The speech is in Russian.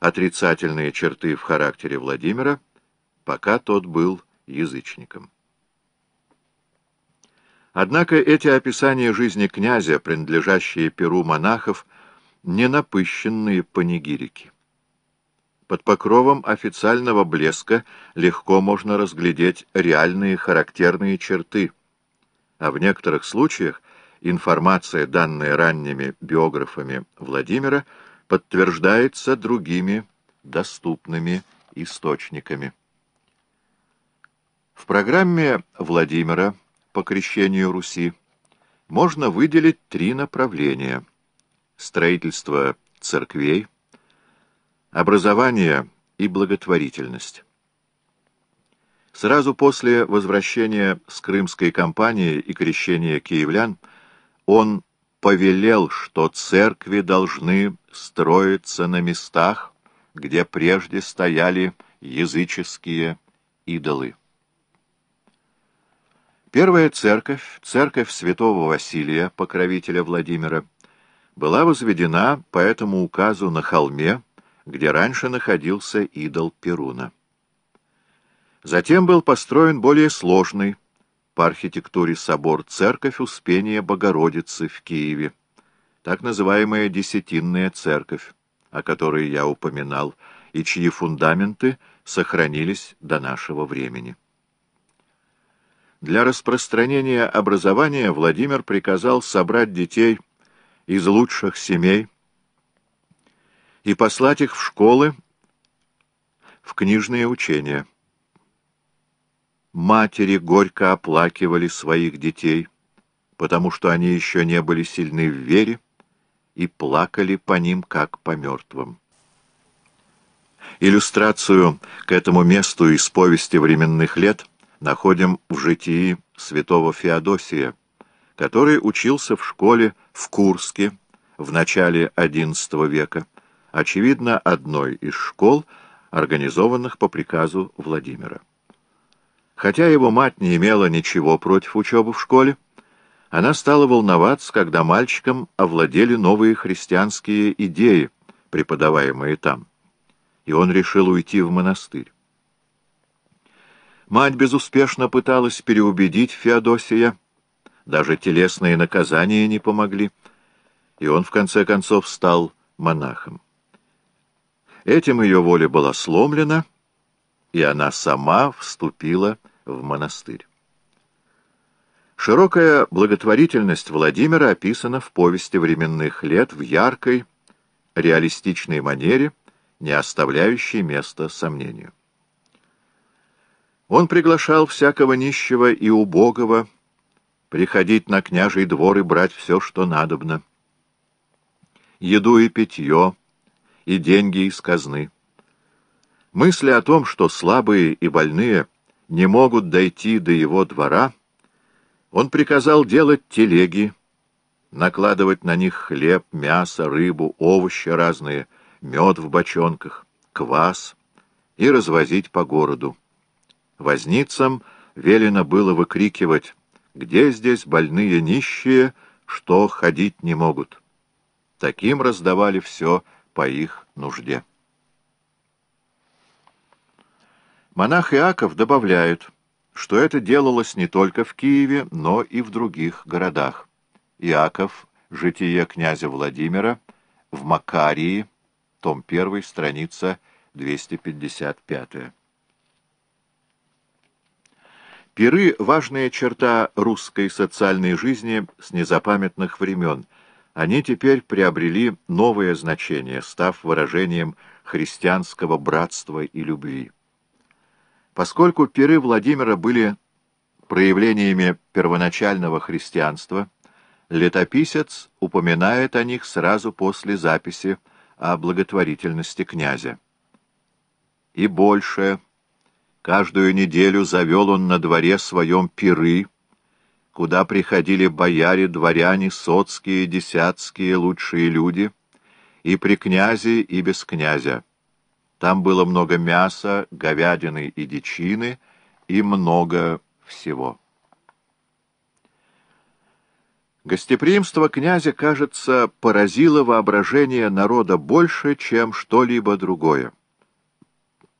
отрицательные черты в характере Владимира, пока тот был язычником. Однако эти описания жизни князя, принадлежащие перу монахов, не напыщенные панигирики. Под покровом официального блеска легко можно разглядеть реальные характерные черты, а в некоторых случаях информация, данная ранними биографами Владимира, подтверждается другими доступными источниками. В программе Владимира по крещению Руси можно выделить три направления – строительство церквей, образование и благотворительность. Сразу после возвращения с крымской кампании и крещения киевлян он повелел, что церкви должны строиться на местах, где прежде стояли языческие идолы. Первая церковь, церковь святого Василия, покровителя Владимира, была возведена по этому указу на холме, где раньше находился идол Перуна. Затем был построен более сложный по архитектуре собор церковь Успения Богородицы в Киеве, так называемая Десятинная церковь, о которой я упоминал, и чьи фундаменты сохранились до нашего времени. Для распространения образования Владимир приказал собрать детей из лучших семей и послать их в школы, в книжные учения. Матери горько оплакивали своих детей, потому что они еще не были сильны в вере и плакали по ним, как по мертвым. Иллюстрацию к этому месту из повести временных лет находим в житии святого Феодосия, который учился в школе в Курске в начале XI века, очевидно, одной из школ, организованных по приказу Владимира. Хотя его мать не имела ничего против учебы в школе, она стала волноваться, когда мальчикам овладели новые христианские идеи, преподаваемые там, и он решил уйти в монастырь. Мать безуспешно пыталась переубедить Феодосия, даже телесные наказания не помогли, и он в конце концов стал монахом. Этим ее воля была сломлена, и она сама вступила в монастырь. Широкая благотворительность Владимира описана в повести временных лет в яркой, реалистичной манере, не оставляющей места сомнению. Он приглашал всякого нищего и убогого приходить на княжий двор и брать все, что надобно. Еду и питье, и деньги из казны. Мысли о том, что слабые и больные не могут дойти до его двора, он приказал делать телеги, накладывать на них хлеб, мясо, рыбу, овощи разные, мед в бочонках, квас и развозить по городу. Возницам велено было выкрикивать «Где здесь больные нищие, что ходить не могут?» Таким раздавали все по их нужде. Монах Иаков добавляет, что это делалось не только в Киеве, но и в других городах. Иаков, житие князя Владимира, в Макарии, том 1, страница 255. Пиры — важная черта русской социальной жизни с незапамятных времен. Они теперь приобрели новое значение, став выражением христианского братства и любви. Поскольку пиры Владимира были проявлениями первоначального христианства, летописец упоминает о них сразу после записи о благотворительности князя. И больше, каждую неделю завел он на дворе своем пиры, куда приходили бояре, дворяне, соцкие, десятские, лучшие люди, и при князе, и без князя. Там было много мяса, говядины и дичины, и много всего. Гостеприимство князя, кажется, поразило воображение народа больше, чем что-либо другое.